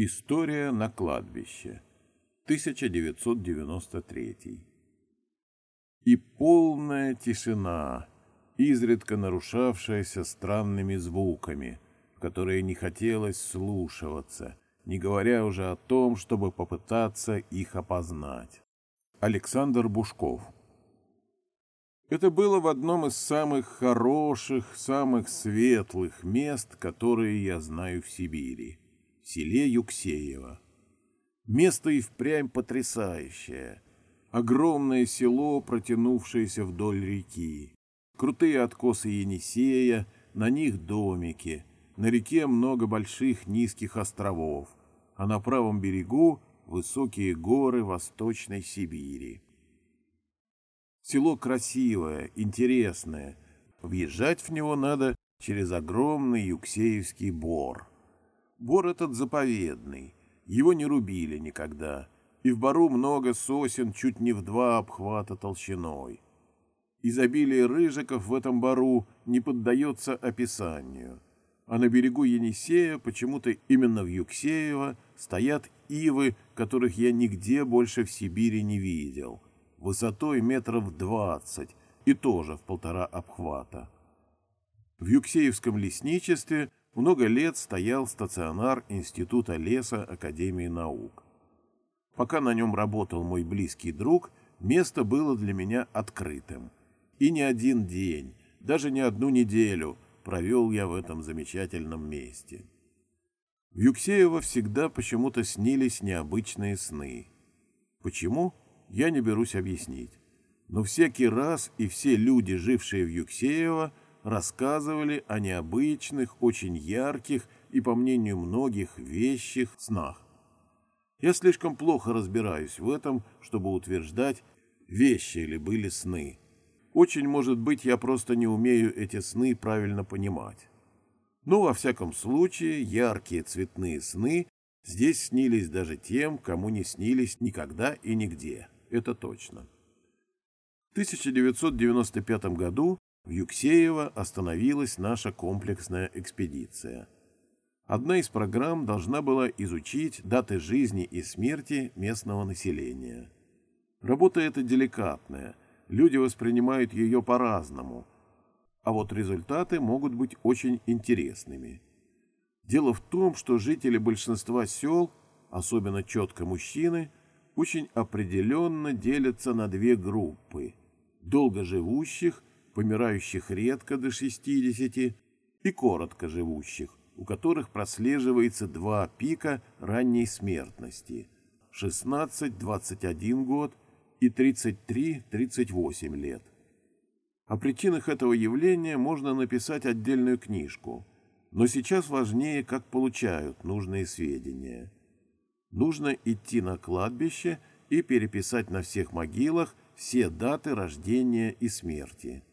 История на кладбище. 1993. И полная тишина, изредка нарушавшаяся странными звуками, которые не хотелось слушаться, не говоря уже о том, чтобы попытаться их опознать. Александр Бушков. Это было в одном из самых хороших, самых светлых мест, которые я знаю в Сибири селе Юксеево. Место и впрямь потрясающее. Огромное село, протянувшееся вдоль реки. Крутые откосы Енисея, на них домики. На реке много больших низких островов, а на правом берегу высокие горы Восточной Сибири. Село красивое, интересное. Въезжать в него надо через огромный Юксеевский бор. Бор этот заповедный, его не рубили никогда, и в бору много сосен чуть не в два обхвата толщиной. Изобилие рыжиков в этом бору не поддается описанию, а на берегу Енисея, почему-то именно в Юксеево, стоят ивы, которых я нигде больше в Сибири не видел, высотой метров двадцать и тоже в полтора обхвата. В Юксеевском лесничестве много лет стоял стационар Института леса Академии наук. Пока на нем работал мой близкий друг, место было для меня открытым. И не один день, даже не одну неделю провел я в этом замечательном месте. В Юксеево всегда почему-то снились необычные сны. Почему, я не берусь объяснить. Но всякий раз и все люди, жившие в Юксеево, рассказывали о необычных, очень ярких и, по мнению многих, вещих снах. Я слишком плохо разбираюсь в этом, чтобы утверждать, вещи ли были сны. Очень может быть, я просто не умею эти сны правильно понимать. Но, во всяком случае, яркие цветные сны здесь снились даже тем, кому не снились никогда и нигде. Это точно. В 1995 году в Юксеево остановилась наша комплексная экспедиция. Одна из программ должна была изучить даты жизни и смерти местного населения. Работа эта деликатная, люди воспринимают ее по-разному, а вот результаты могут быть очень интересными. Дело в том, что жители большинства сел, особенно четко мужчины, очень определенно делятся на две группы – долгоживущих помирающих редко до 60 и коротко живущих, у которых прослеживается два пика ранней смертности – 16-21 год и 33-38 лет. О причинах этого явления можно написать отдельную книжку, но сейчас важнее, как получают нужные сведения. Нужно идти на кладбище и переписать на всех могилах все даты рождения и смерти.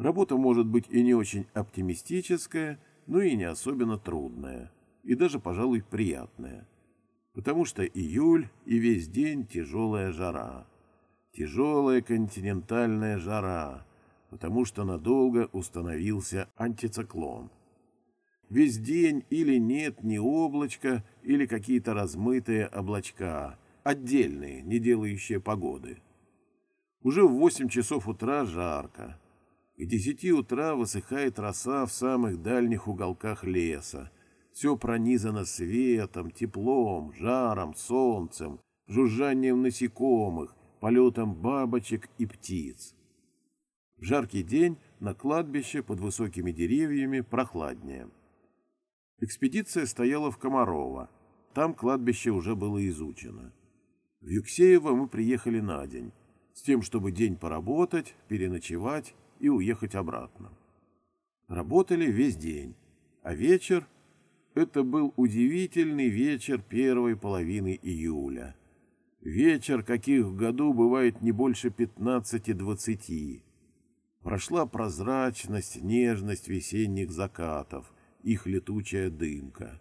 Работа может быть и не очень оптимистическая, но и не особенно трудная, и даже, пожалуй, приятная. Потому что июль и весь день тяжелая жара. Тяжелая континентальная жара, потому что надолго установился антициклон. Весь день или нет ни облачка, или какие-то размытые облачка, отдельные, не делающие погоды. Уже в восемь часов утра жарко, к десяти утра высыхает роса в самых дальних уголках леса. Все пронизано светом, теплом, жаром, солнцем, жужжанием насекомых, полетом бабочек и птиц. В жаркий день на кладбище под высокими деревьями прохладнее. Экспедиция стояла в Комарово. Там кладбище уже было изучено. В Юксеево мы приехали на день, с тем, чтобы день поработать, переночевать и уехать обратно. Работали весь день, а вечер — это был удивительный вечер первой половины июля. Вечер, каких в году бывает не больше пятнадцати-двадцати. Прошла прозрачность, нежность весенних закатов, их летучая дымка.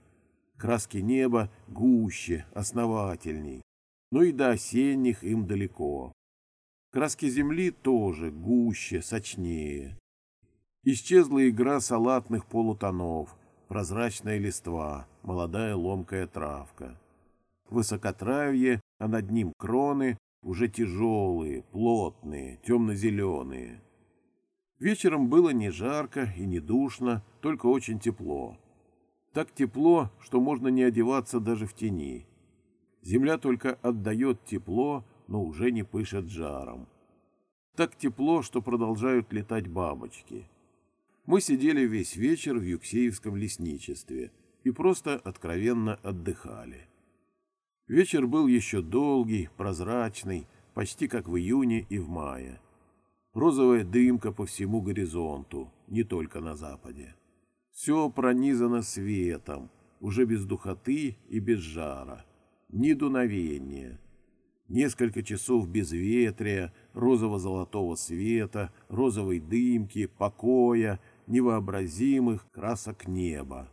Краски неба гуще, основательней, но и до осенних им далеко. Краски земли тоже гуще, сочнее. Исчезла игра салатных полутонов, прозрачная листва, молодая ломкая травка. Высокотравье, а над ним кроны, уже тяжелые, плотные, темно-зеленые. Вечером было не жарко и не душно, только очень тепло. Так тепло, что можно не одеваться даже в тени. Земля только отдает тепло, но уже не пышет жаром. Так тепло, что продолжают летать бабочки. Мы сидели весь вечер в Юксеевском лесничестве и просто откровенно отдыхали. Вечер был еще долгий, прозрачный, почти как в июне и в мае. Розовая дымка по всему горизонту, не только на западе. Все пронизано светом, уже без духоты и без жара. Ни дуновения. Несколько часов безветрия, розово-золотого света, розовой дымки, покоя, невообразимых красок неба.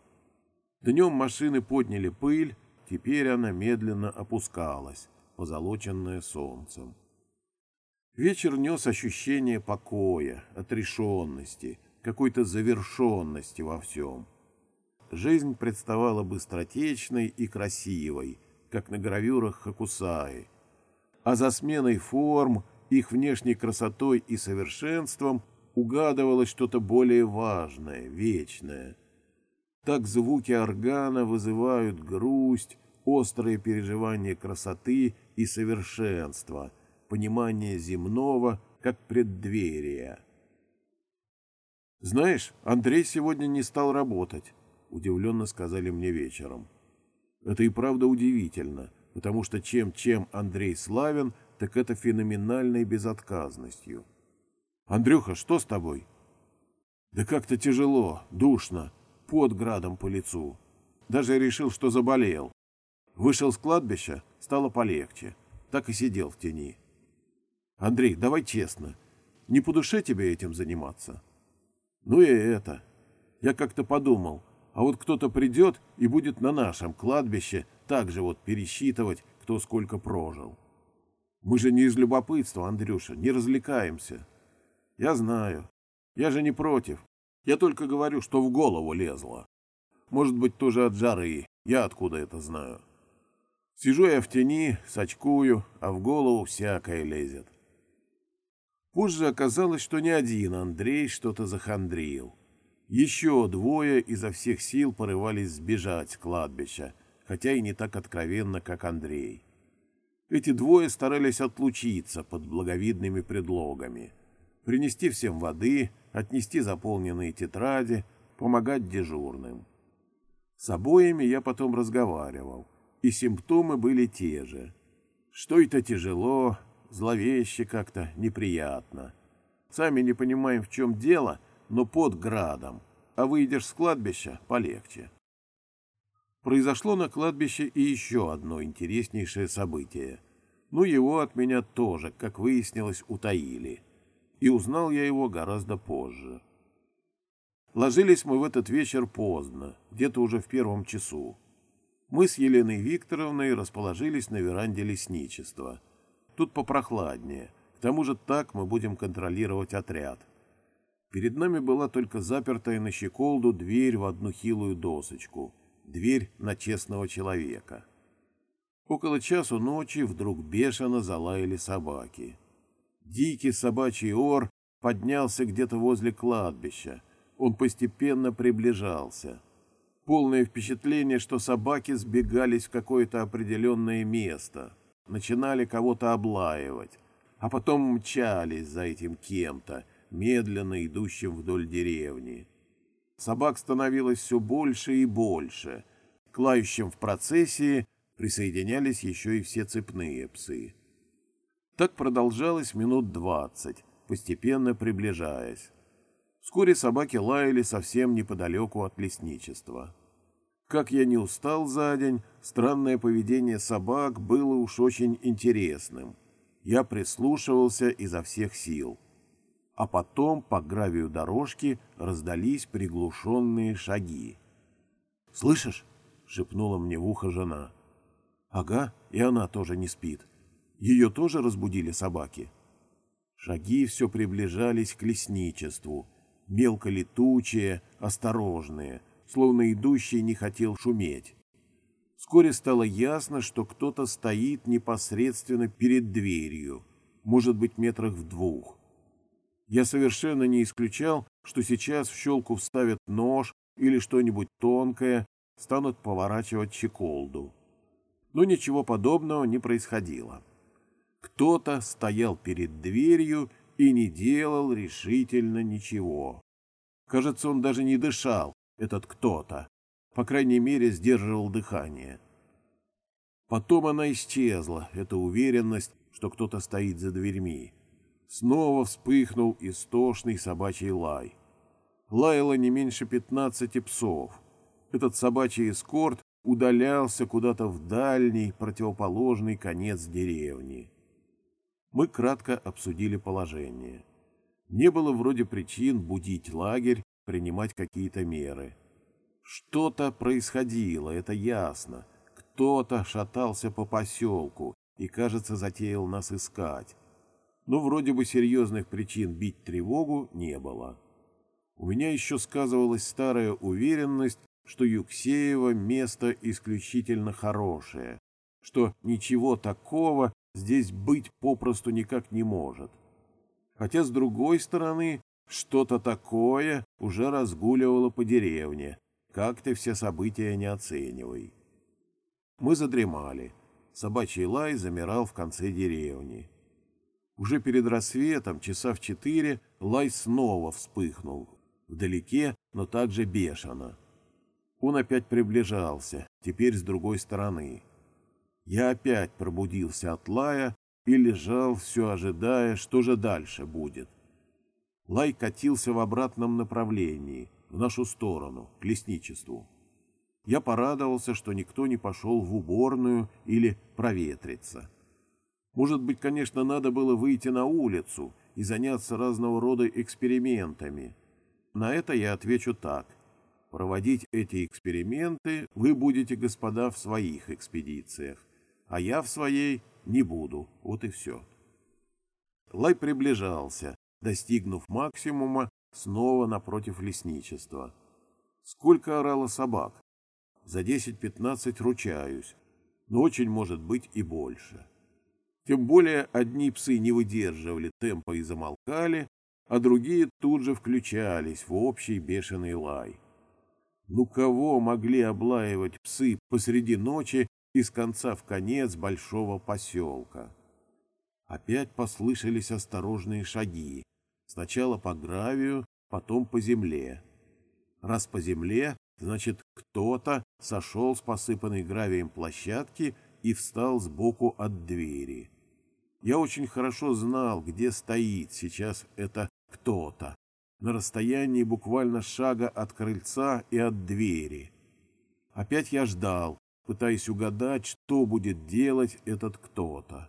Днем машины подняли пыль, теперь она медленно опускалась, позолоченная солнцем. Вечер нес ощущение покоя, отрешенности, какой-то завершенности во всем. Жизнь представала быстротечной и красивой, как на гравюрах Хакусаи. А за сменой форм, их внешней красотой и совершенством угадывалось что-то более важное, вечное. Так звуки органа вызывают грусть, острые переживания красоты и совершенства — понимание земного как преддверия. «Знаешь, Андрей сегодня не стал работать», — удивленно сказали мне вечером. Это и правда удивительно, потому что чем-чем Андрей славен, так это феноменальной безотказностью. «Андрюха, что с тобой?» «Да как-то тяжело, душно, под градом по лицу. Даже решил, что заболел. Вышел с кладбища, стало полегче. Так и сидел в тени. Андрей, давай честно, не по душе тебе этим заниматься? Ну и это. Я как-то подумал, а вот кто-то придет и будет на нашем кладбище так же вот пересчитывать, кто сколько прожил. Мы же не из любопытства, Андрюша, не развлекаемся. Я знаю. Я же не против. Я только говорю, что в голову лезло. Может быть, тоже от жары. Я откуда это знаю? Сижу я в тени, сочкую, а в голову всякое лезет. Позже оказалось, что не один Андрей что-то захандрил. Еще двое изо всех сил порывались сбежать с кладбища, хотя и не так откровенно, как Андрей. Эти двое старались отлучиться под благовидными предлогами. Принести всем воды, отнести заполненные тетради, помогать дежурным. С обоими я потом разговаривал, и симптомы были те же. Что это тяжело, зловеще как-то, неприятно. Сами не понимаем, в чем дело, но под градом, а выйдешь с кладбища — полегче. Произошло на кладбище и еще одно интереснейшее событие. Ну, его от меня тоже, как выяснилось, утаили. И узнал я его гораздо позже. Ложились мы в этот вечер поздно, где-то уже в первом часу. Мы с Еленой Викторовной расположились на веранде лесничества — Тут попрохладнее. К тому же так мы будем контролировать отряд. Перед нами была только запертая на щеколду дверь в одну хилую досочку. Дверь на честного человека. Около часу ночи вдруг бешено залаяли собаки. Дикий собачий ор поднялся где-то возле кладбища. Он постепенно приближался. Полное впечатление, что собаки сбегались в какое-то определенное место — начинали кого-то облаивать, а потом мчались за этим кем-то, медленно идущим вдоль деревни. Собак становилось все больше и больше. К лающим в процессии присоединялись еще и все цепные псы. Так продолжалось минут двадцать, постепенно приближаясь. Вскоре собаки лаяли совсем неподалеку от лесничества. Как я не устал за день, странное поведение собак было уж очень интересным. Я прислушивался изо всех сил. А потом по гравию дорожки раздались приглушенные шаги. «Слышишь?» — шепнула мне в ухо жена. «Ага, и она тоже не спит. Ее тоже разбудили собаки?» Шаги все приближались к лесничеству, мелко летучие, осторожные — словно идущий не хотел шуметь. Вскоре стало ясно, что кто-то стоит непосредственно перед дверью, может быть, метрах в двух. Я совершенно не исключал, что сейчас в щелку вставят нож или что-нибудь тонкое, станут поворачивать чеколду. Но ничего подобного не происходило. Кто-то стоял перед дверью и не делал решительно ничего. Кажется, он даже не дышал, этот кто-то. По крайней мере, сдерживал дыхание. Потом она исчезла, эта уверенность, что кто-то стоит за дверьми. Снова вспыхнул истошный собачий лай. Лаяло не меньше пятнадцати псов. Этот собачий эскорт удалялся куда-то в дальний, противоположный конец деревни. Мы кратко обсудили положение. Не было вроде причин будить лагерь, принимать какие-то меры. Что-то происходило, это ясно. Кто-то шатался по поселку и, кажется, затеял нас искать. Но вроде бы серьезных причин бить тревогу не было. У меня еще сказывалась старая уверенность, что Юксеево место исключительно хорошее, что ничего такого здесь быть попросту никак не может. Хотя, с другой стороны, что-то такое уже разгуливало по деревне, как ты все события не оценивай. Мы задремали. Собачий лай замирал в конце деревни. Уже перед рассветом, часа в четыре, лай снова вспыхнул. Вдалеке, но также бешено. Он опять приближался, теперь с другой стороны. Я опять пробудился от лая и лежал, все ожидая, что же дальше будет. Лай катился в обратном направлении, в нашу сторону, к лесничеству. Я порадовался, что никто не пошел в уборную или проветриться. Может быть, конечно, надо было выйти на улицу и заняться разного рода экспериментами. На это я отвечу так. Проводить эти эксперименты вы будете, господа, в своих экспедициях а я в своей не буду, вот и все. Лай приближался, достигнув максимума, снова напротив лесничества. Сколько орало собак? За десять-пятнадцать ручаюсь, но очень может быть и больше. Тем более одни псы не выдерживали темпа и замолкали, а другие тут же включались в общий бешеный лай. Ну кого могли облаивать псы посреди ночи из конца в конец большого поселка. Опять послышались осторожные шаги. Сначала по гравию, потом по земле. Раз по земле, значит, кто-то сошел с посыпанной гравием площадки и встал сбоку от двери. Я очень хорошо знал, где стоит сейчас это кто-то. На расстоянии буквально шага от крыльца и от двери. Опять я ждал, пытаясь угадать, что будет делать этот кто-то.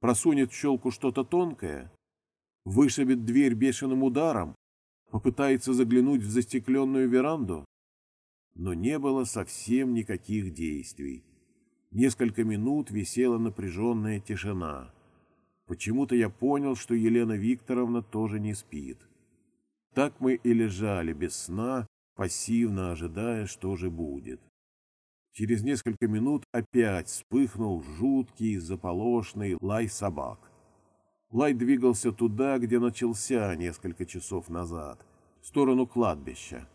Просунет в щелку что-то тонкое, вышибет дверь бешеным ударом, попытается заглянуть в застекленную веранду. Но не было совсем никаких действий. Несколько минут висела напряженная тишина. Почему-то я понял, что Елена Викторовна тоже не спит. Так мы и лежали без сна, пассивно ожидая, что же будет. Через несколько минут опять вспыхнул жуткий заполошный лай собак. Лай двигался туда, где начался несколько часов назад, в сторону кладбища.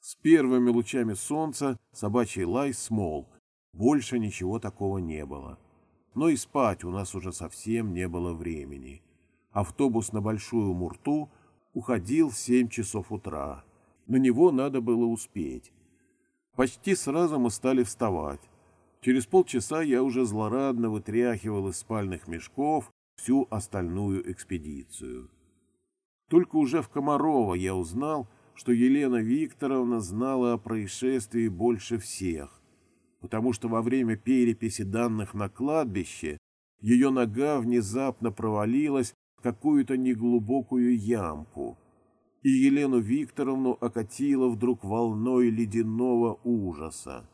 С первыми лучами солнца собачий лай смолк. Больше ничего такого не было. Но и спать у нас уже совсем не было времени. Автобус на Большую Мурту уходил в семь часов утра. На него надо было успеть. Почти сразу мы стали вставать. Через полчаса я уже злорадно вытряхивал из спальных мешков всю остальную экспедицию. Только уже в Комарово я узнал, что Елена Викторовна знала о происшествии больше всех, потому что во время переписи данных на кладбище ее нога внезапно провалилась в какую-то неглубокую ямку — и Елену Викторовну окатило вдруг волной ледяного ужаса.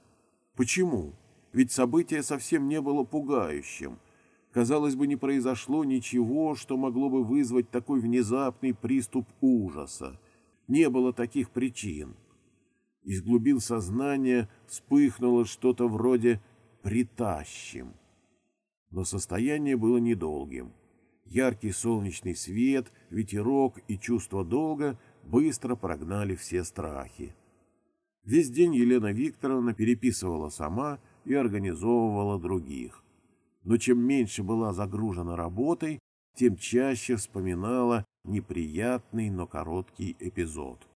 Почему? Ведь событие совсем не было пугающим. Казалось бы, не произошло ничего, что могло бы вызвать такой внезапный приступ ужаса. Не было таких причин. Из глубин сознания вспыхнуло что-то вроде «притащим». Но состояние было недолгим. Яркий солнечный свет, ветерок и чувство долга быстро прогнали все страхи. Весь день Елена Викторовна переписывала сама и организовывала других. Но чем меньше была загружена работой, тем чаще вспоминала неприятный, но короткий эпизод.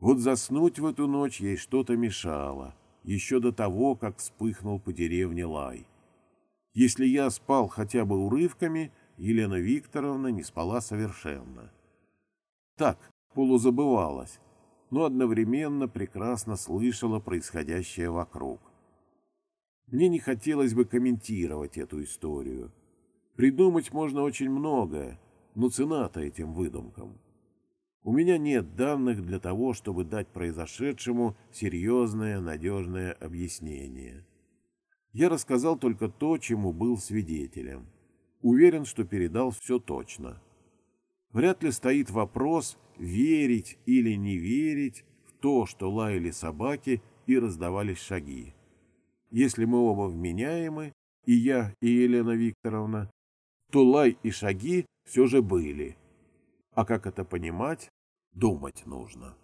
Вот заснуть в эту ночь ей что-то мешало, еще до того, как вспыхнул по деревне лай. Если я спал хотя бы урывками, Елена Викторовна не спала совершенно. Так, полузабывалась, но одновременно прекрасно слышала происходящее вокруг. Мне не хотелось бы комментировать эту историю. Придумать можно очень многое, но цена-то этим выдумкам. У меня нет данных для того, чтобы дать произошедшему серьезное, надежное объяснение. Я рассказал только то, чему был свидетелем. Уверен, что передал все точно. Вряд ли стоит вопрос, верить или не верить в то, что лаяли собаки и раздавались шаги. Если мы оба вменяемы, и я, и Елена Викторовна, то лай и шаги все же были. А как это понимать, думать нужно.